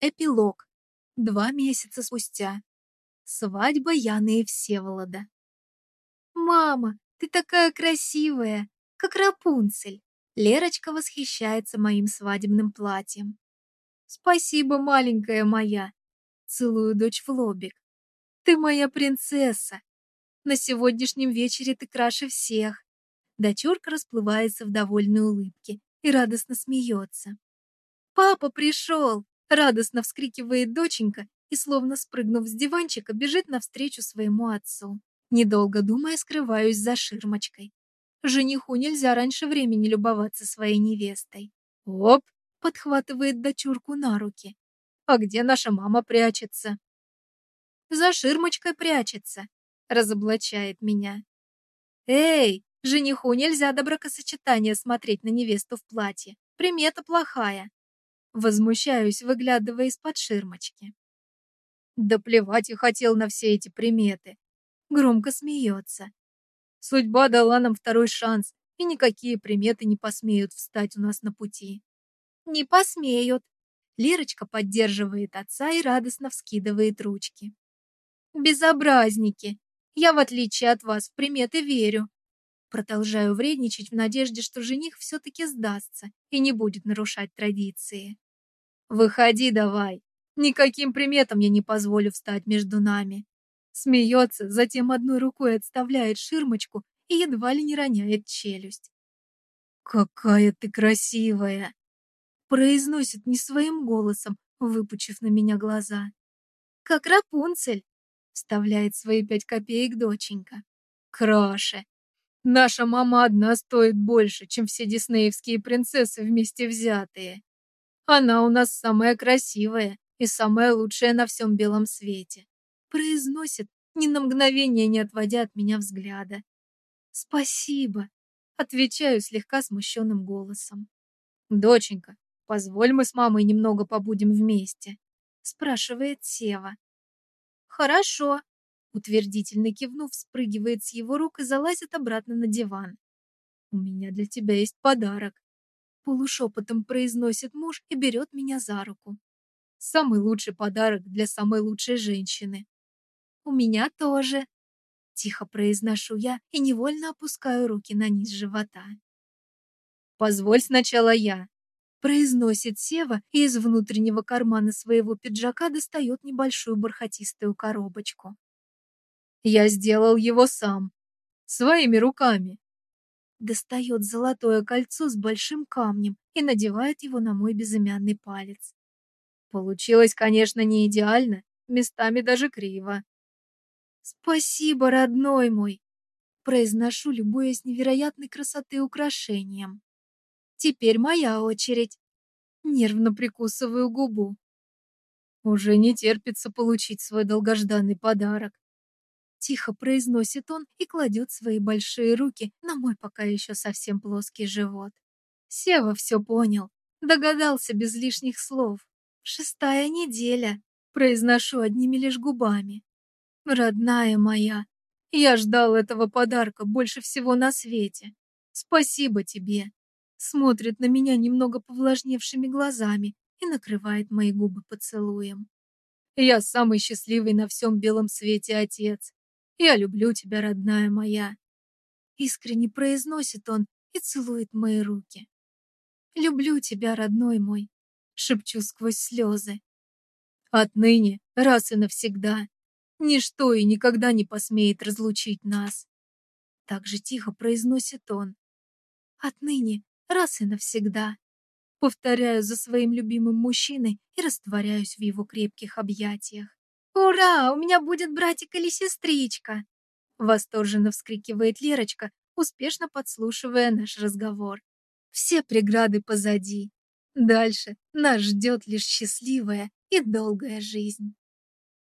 Эпилог. Два месяца спустя. Свадьба Яны и Всеволода. «Мама, ты такая красивая, как Рапунцель!» Лерочка восхищается моим свадебным платьем. «Спасибо, маленькая моя!» Целую дочь в лобик. «Ты моя принцесса! На сегодняшнем вечере ты краше всех!» Дочурка расплывается в довольной улыбке и радостно смеется. «Папа пришел!» Радостно вскрикивает доченька и, словно спрыгнув с диванчика, бежит навстречу своему отцу. Недолго думая, скрываюсь за ширмочкой. Жениху нельзя раньше времени любоваться своей невестой. Оп! Подхватывает дочурку на руки. А где наша мама прячется? За ширмочкой прячется. Разоблачает меня. Эй, жениху нельзя до бракосочетания смотреть на невесту в платье. Примета плохая. Возмущаюсь, выглядывая из-под ширмочки. Да плевать я хотел на все эти приметы. Громко смеется. Судьба дала нам второй шанс, и никакие приметы не посмеют встать у нас на пути. Не посмеют. Лерочка поддерживает отца и радостно вскидывает ручки. Безобразники! Я, в отличие от вас, в приметы верю. Продолжаю вредничать в надежде, что жених все-таки сдастся и не будет нарушать традиции. «Выходи давай. Никаким приметам я не позволю встать между нами». Смеется, затем одной рукой отставляет ширмочку и едва ли не роняет челюсть. «Какая ты красивая!» Произносит не своим голосом, выпучив на меня глаза. «Как Рапунцель!» Вставляет свои пять копеек доченька. «Краше! Наша мама одна стоит больше, чем все диснеевские принцессы вместе взятые!» Она у нас самая красивая и самая лучшая на всем белом свете. Произносит, ни на мгновение не отводя от меня взгляда. Спасибо, отвечаю слегка смущенным голосом. Доченька, позволь мы с мамой немного побудем вместе, спрашивает Сева. Хорошо, утвердительно кивнув, спрыгивает с его рук и залазит обратно на диван. У меня для тебя есть подарок. Полушепотом произносит муж и берет меня за руку. Самый лучший подарок для самой лучшей женщины. У меня тоже. Тихо произношу я и невольно опускаю руки на низ живота. Позволь сначала я. Произносит Сева и из внутреннего кармана своего пиджака достает небольшую бархатистую коробочку. Я сделал его сам. Своими руками достает золотое кольцо с большим камнем и надевает его на мой безымянный палец. Получилось, конечно, не идеально, местами даже криво. «Спасибо, родной мой!» Произношу, любуясь невероятной красоты украшением. «Теперь моя очередь!» Нервно прикусываю губу. Уже не терпится получить свой долгожданный подарок. Тихо произносит он и кладет свои большие руки на мой пока еще совсем плоский живот. Сева все понял, догадался без лишних слов. Шестая неделя, произношу одними лишь губами. Родная моя, я ждал этого подарка больше всего на свете. Спасибо тебе. Смотрит на меня немного повлажневшими глазами и накрывает мои губы поцелуем. Я самый счастливый на всем белом свете отец. Я люблю тебя, родная моя. Искренне произносит он и целует мои руки. Люблю тебя, родной мой, шепчу сквозь слезы. Отныне, раз и навсегда, ничто и никогда не посмеет разлучить нас. Так же тихо произносит он. Отныне, раз и навсегда. Повторяю за своим любимым мужчиной и растворяюсь в его крепких объятиях. «Ура! У меня будет братик или сестричка!» Восторженно вскрикивает Лерочка, успешно подслушивая наш разговор. Все преграды позади. Дальше нас ждет лишь счастливая и долгая жизнь.